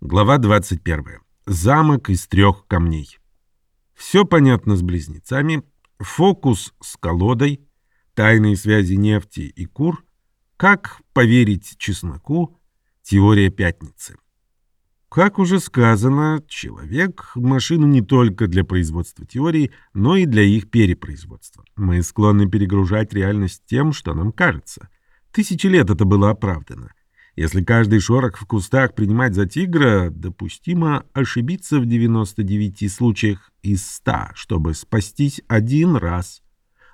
Глава 21. Замок из трех камней. Все понятно с близнецами. Фокус с колодой. Тайные связи нефти и кур. Как поверить чесноку. Теория пятницы. Как уже сказано, человек — машина не только для производства теорий, но и для их перепроизводства. Мы склонны перегружать реальность тем, что нам кажется. Тысячи лет это было оправдано. Если каждый шорох в кустах принимать за тигра, допустимо ошибиться в 99 случаях из 100, чтобы спастись один раз.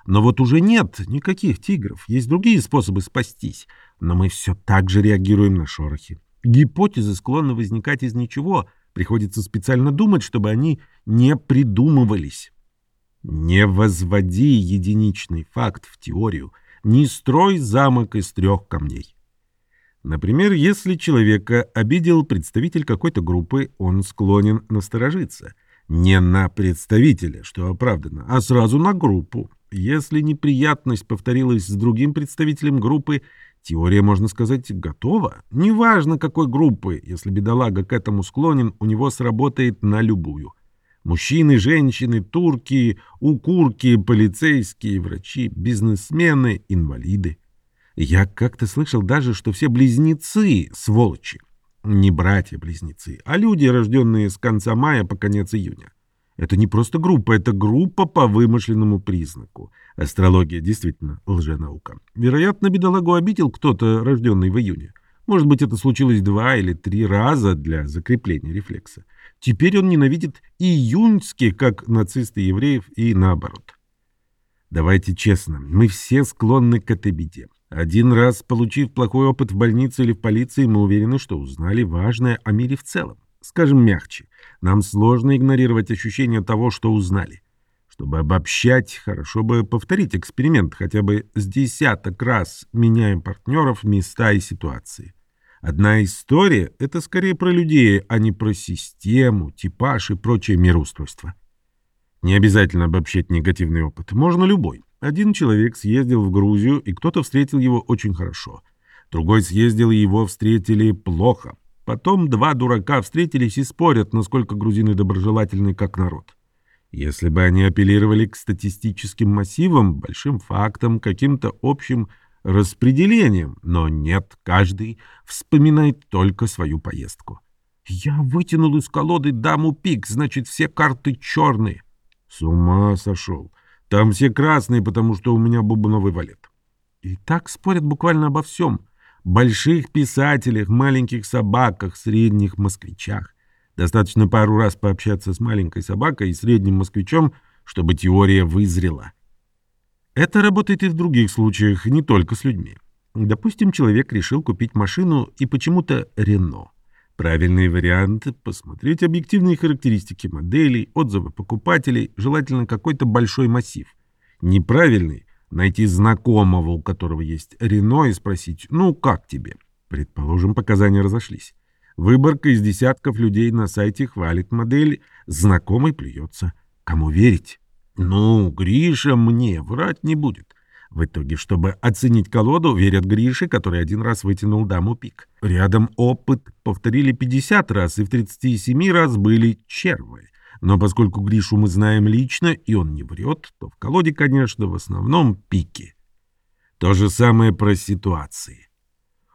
Но вот уже нет никаких тигров, есть другие способы спастись, но мы все так же реагируем на шорохи. Гипотезы склонны возникать из ничего, приходится специально думать, чтобы они не придумывались. Не возводи единичный факт в теорию, не строй замок из трех камней. Например, если человека обидел представитель какой-то группы, он склонен насторожиться. Не на представителя, что оправдано, а сразу на группу. Если неприятность повторилась с другим представителем группы, теория, можно сказать, готова. Неважно, какой группы, если бедолага к этому склонен, у него сработает на любую. Мужчины, женщины, турки, укурки, полицейские, врачи, бизнесмены, инвалиды. Я как-то слышал даже, что все близнецы — сволочи. Не братья-близнецы, а люди, рожденные с конца мая по конец июня. Это не просто группа, это группа по вымышленному признаку. Астрология действительно лженаука. Вероятно, бедолагу обидел кто-то, рожденный в июне. Может быть, это случилось два или три раза для закрепления рефлекса. Теперь он ненавидит июньских, как нацисты евреев, и наоборот. Давайте честно, мы все склонны к этой беде. Один раз, получив плохой опыт в больнице или в полиции, мы уверены, что узнали важное о мире в целом. Скажем мягче, нам сложно игнорировать ощущение того, что узнали. Чтобы обобщать, хорошо бы повторить эксперимент хотя бы с десяток раз, меняем партнеров, места и ситуации. Одна история — это скорее про людей, а не про систему, типаж и прочее мироустройство. Не обязательно обобщать негативный опыт, можно любой. Один человек съездил в Грузию, и кто-то встретил его очень хорошо. Другой съездил, и его встретили плохо. Потом два дурака встретились и спорят, насколько грузины доброжелательны как народ. Если бы они апеллировали к статистическим массивам, большим фактам, каким-то общим распределением, но нет, каждый вспоминает только свою поездку. «Я вытянул из колоды даму пик, значит, все карты черные». С ума сошел. Там все красные, потому что у меня бубновый валет. И так спорят буквально обо всем. Больших писателях, маленьких собаках, средних москвичах. Достаточно пару раз пообщаться с маленькой собакой и средним москвичом, чтобы теория вызрела. Это работает и в других случаях, не только с людьми. Допустим, человек решил купить машину и почему-то Рено. Правильный вариант — посмотреть объективные характеристики моделей, отзывы покупателей, желательно какой-то большой массив. Неправильный — найти знакомого, у которого есть Рено, и спросить «ну, как тебе?». Предположим, показания разошлись. Выборка из десятков людей на сайте хвалит модель, знакомый плюется. Кому верить? Ну, Гриша мне врать не будет. В итоге, чтобы оценить колоду, верят Грише, который один раз вытянул даму пик. Рядом опыт повторили 50 раз, и в 37 раз были червы. Но поскольку Гришу мы знаем лично, и он не врет, то в колоде, конечно, в основном пики. То же самое про ситуации.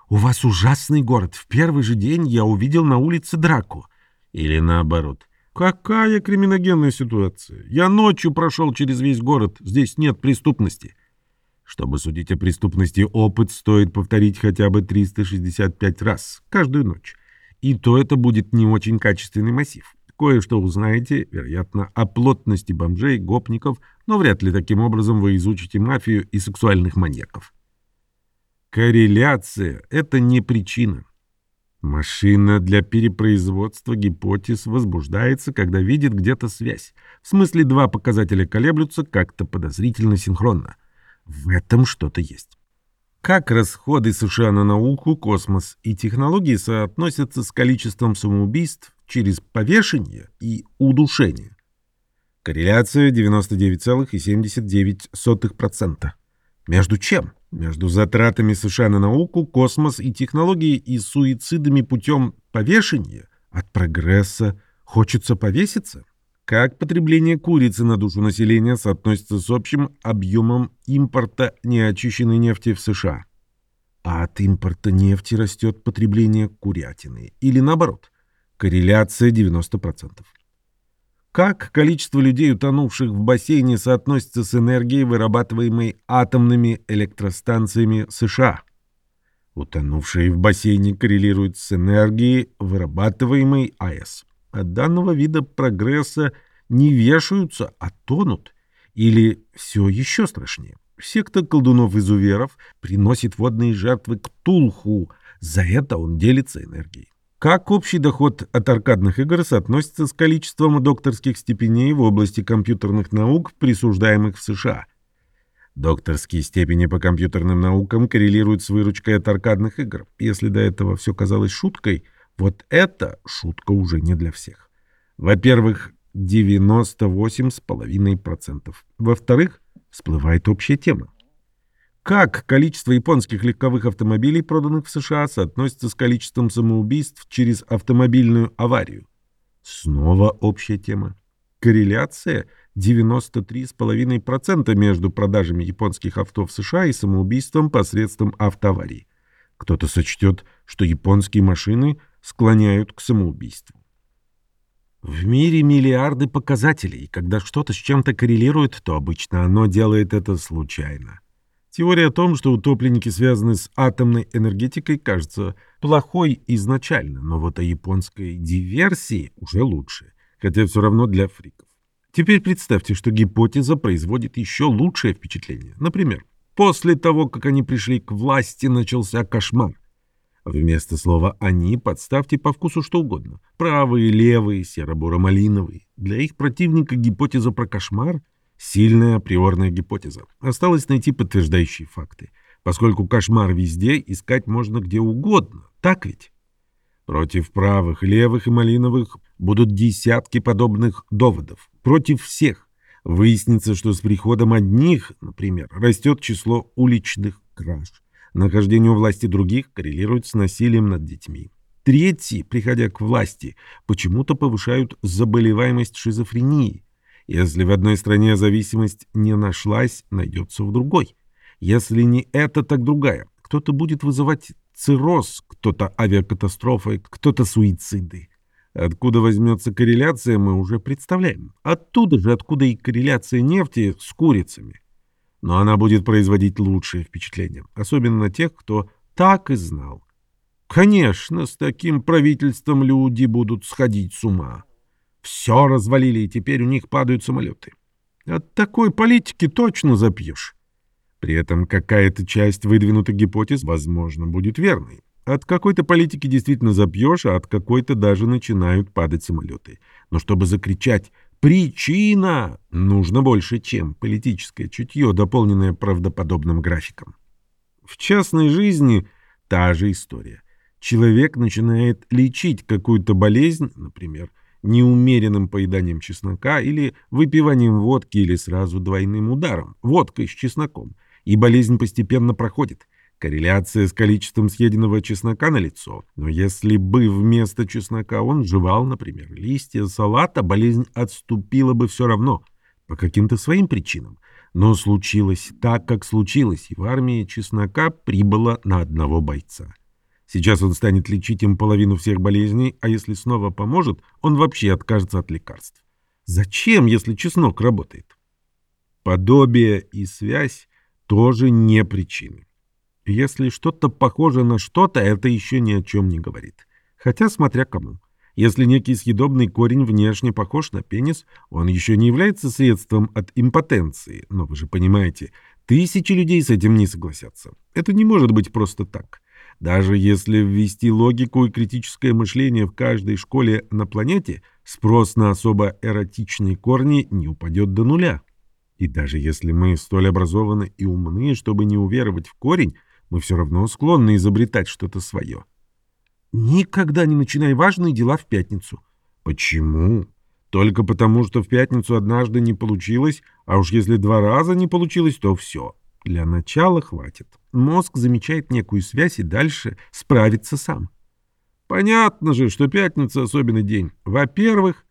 «У вас ужасный город. В первый же день я увидел на улице драку». Или наоборот. «Какая криминогенная ситуация? Я ночью прошел через весь город. Здесь нет преступности». Чтобы судить о преступности, опыт стоит повторить хотя бы 365 раз, каждую ночь. И то это будет не очень качественный массив. Кое-что узнаете, вероятно, о плотности бомжей, гопников, но вряд ли таким образом вы изучите мафию и сексуальных маньяков. Корреляция — это не причина. Машина для перепроизводства гипотез возбуждается, когда видит где-то связь. В смысле, два показателя колеблются как-то подозрительно синхронно. В этом что-то есть. Как расходы США на науку, космос и технологии соотносятся с количеством самоубийств через повешение и удушение? Корреляция 99,79%. Между чем? Между затратами США на науку, космос и технологии и суицидами путем повешения От прогресса хочется повеситься? Как потребление курицы на душу населения соотносится с общим объемом импорта неочищенной нефти в США? А от импорта нефти растет потребление курятины. Или наоборот. Корреляция 90%. Как количество людей, утонувших в бассейне, соотносится с энергией, вырабатываемой атомными электростанциями США? Утонувшие в бассейне коррелируют с энергией, вырабатываемой АЭС. От данного вида прогресса не вешаются, а тонут. Или все еще страшнее. Секта колдунов-изуверов приносит водные жертвы к Тулху. За это он делится энергией. Как общий доход от аркадных игр соотносится с количеством докторских степеней в области компьютерных наук, присуждаемых в США? Докторские степени по компьютерным наукам коррелируют с выручкой от аркадных игр. Если до этого все казалось шуткой, вот это шутка уже не для всех. Во-первых, 98,5%. Во-вторых, всплывает общая тема. Как количество японских легковых автомобилей, проданных в США, соотносится с количеством самоубийств через автомобильную аварию? Снова общая тема. Корреляция 93,5% между продажами японских авто в США и самоубийством посредством автоаварий. Кто-то сочтет, что японские машины склоняют к самоубийству. В мире миллиарды показателей, и когда что-то с чем-то коррелирует, то обычно оно делает это случайно. Теория о том, что утопленники связаны с атомной энергетикой, кажется плохой изначально, но вот о японской диверсии уже лучше, хотя все равно для фриков. Теперь представьте, что гипотеза производит еще лучшее впечатление. Например, после того, как они пришли к власти, начался кошмар. Вместо слова «они» подставьте по вкусу что угодно. Правые, левые, серо-буро-малиновые. Для их противника гипотеза про кошмар — сильная априорная гипотеза. Осталось найти подтверждающие факты. Поскольку кошмар везде, искать можно где угодно. Так ведь? Против правых, левых и малиновых будут десятки подобных доводов. Против всех. Выяснится, что с приходом одних, например, растет число уличных краж. Нахождение у власти других коррелирует с насилием над детьми. Третьи, приходя к власти, почему-то повышают заболеваемость шизофрении. Если в одной стране зависимость не нашлась, найдется в другой. Если не это, так другая. Кто-то будет вызывать цирроз, кто-то авиакатастрофы, кто-то суициды. Откуда возьмется корреляция, мы уже представляем. Оттуда же, откуда и корреляция нефти с курицами но она будет производить лучшее впечатление, особенно на тех, кто так и знал. Конечно, с таким правительством люди будут сходить с ума. Все развалили, и теперь у них падают самолеты. От такой политики точно запьешь. При этом какая-то часть выдвинутых гипотез, возможно, будет верной. От какой-то политики действительно запьешь, а от какой-то даже начинают падать самолеты. Но чтобы закричать Причина нужно больше, чем политическое чутье, дополненное правдоподобным графиком. В частной жизни та же история. Человек начинает лечить какую-то болезнь, например, неумеренным поеданием чеснока или выпиванием водки или сразу двойным ударом, водкой с чесноком, и болезнь постепенно проходит. Корреляция с количеством съеденного чеснока налицо, но если бы вместо чеснока он жевал, например, листья салата, болезнь отступила бы все равно, по каким-то своим причинам. Но случилось так, как случилось, и в армии чеснока прибыло на одного бойца. Сейчас он станет лечить им половину всех болезней, а если снова поможет, он вообще откажется от лекарств. Зачем, если чеснок работает? Подобие и связь тоже не причины. Если что-то похоже на что-то, это еще ни о чем не говорит. Хотя смотря кому. Если некий съедобный корень внешне похож на пенис, он еще не является средством от импотенции. Но вы же понимаете, тысячи людей с этим не согласятся. Это не может быть просто так. Даже если ввести логику и критическое мышление в каждой школе на планете, спрос на особо эротичные корни не упадет до нуля. И даже если мы столь образованы и умны, чтобы не уверовать в корень, мы все равно склонны изобретать что-то свое. Никогда не начинай важные дела в пятницу. Почему? Только потому, что в пятницу однажды не получилось, а уж если два раза не получилось, то все. Для начала хватит. Мозг замечает некую связь и дальше справится сам. Понятно же, что пятница — особенный день. Во-первых,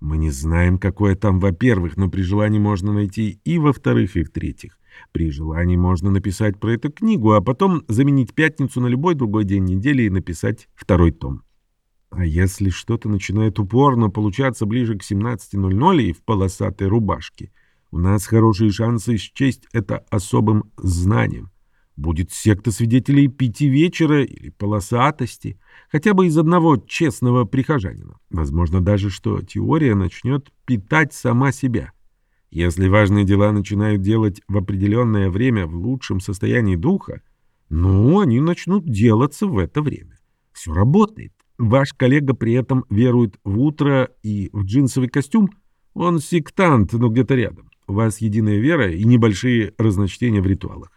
мы не знаем, какое там во-первых, но при желании можно найти и во-вторых, и в-третьих. При желании можно написать про эту книгу, а потом заменить пятницу на любой другой день недели и написать второй том. А если что-то начинает упорно получаться ближе к 17.00 и в полосатой рубашке, у нас хорошие шансы счесть это особым знанием. Будет секта свидетелей пяти вечера или полосатости, хотя бы из одного честного прихожанина. Возможно даже, что теория начнет питать сама себя. Если важные дела начинают делать в определенное время в лучшем состоянии духа, ну, они начнут делаться в это время. Все работает. Ваш коллега при этом верует в утро и в джинсовый костюм. Он сектант, но где-то рядом. У вас единая вера и небольшие разночтения в ритуалах.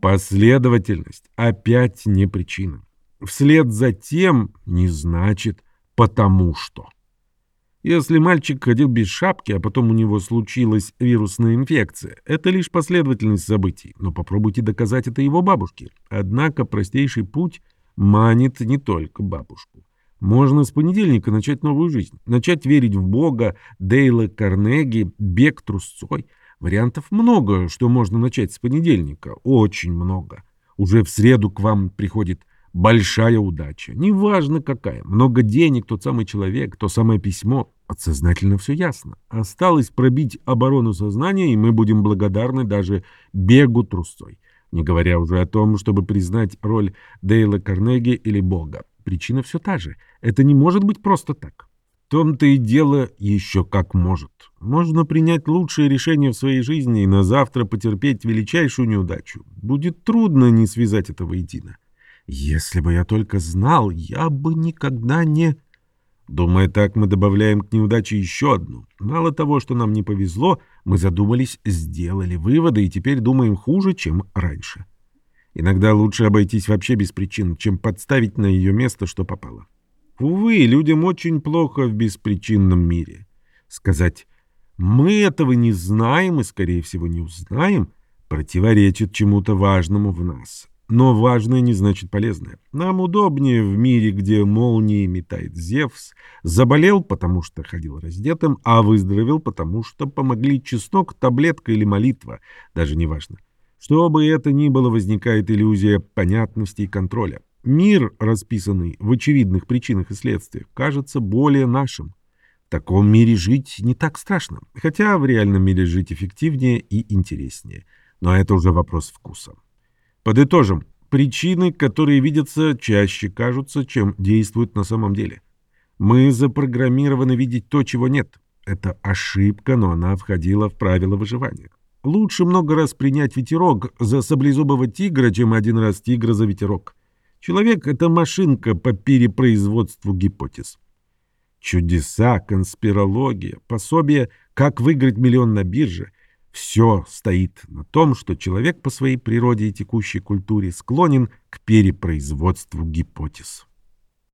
Последовательность опять не причина. Вслед за тем не значит «потому что». Если мальчик ходил без шапки, а потом у него случилась вирусная инфекция, это лишь последовательность событий, но попробуйте доказать это его бабушке. Однако простейший путь манит не только бабушку. Можно с понедельника начать новую жизнь, начать верить в Бога, Дейла Карнеги, бег трусцой — Вариантов много, что можно начать с понедельника. Очень много. Уже в среду к вам приходит большая удача. Неважно какая. Много денег, тот самый человек, то самое письмо. Подсознательно все ясно. Осталось пробить оборону сознания, и мы будем благодарны даже бегу трусцой. Не говоря уже о том, чтобы признать роль Дейла Карнеги или Бога. Причина все та же. Это не может быть просто так том-то и дело еще как может. Можно принять лучшее решение в своей жизни и на завтра потерпеть величайшую неудачу. Будет трудно не связать это воедино. Если бы я только знал, я бы никогда не... Думая так, мы добавляем к неудаче еще одну. Мало того, что нам не повезло, мы задумались, сделали выводы и теперь думаем хуже, чем раньше. Иногда лучше обойтись вообще без причин, чем подставить на ее место, что попало. Увы, людям очень плохо в беспричинном мире. Сказать «мы этого не знаем и, скорее всего, не узнаем» противоречит чему-то важному в нас. Но важное не значит полезное. Нам удобнее в мире, где молнии метает Зевс, заболел, потому что ходил раздетым, а выздоровел, потому что помогли чеснок, таблетка или молитва, даже не важно. Что бы это ни было, возникает иллюзия понятности и контроля. Мир, расписанный в очевидных причинах и следствиях, кажется более нашим. В таком мире жить не так страшно, хотя в реальном мире жить эффективнее и интереснее. Но это уже вопрос вкуса. Подытожим. Причины, которые видятся, чаще кажутся, чем действуют на самом деле. Мы запрограммированы видеть то, чего нет. Это ошибка, но она входила в правила выживания. Лучше много раз принять ветерок за саблезубого тигра, чем один раз тигра за ветерок. Человек — это машинка по перепроизводству гипотез. Чудеса, конспирология, пособие «Как выиграть миллион на бирже» — все стоит на том, что человек по своей природе и текущей культуре склонен к перепроизводству гипотез.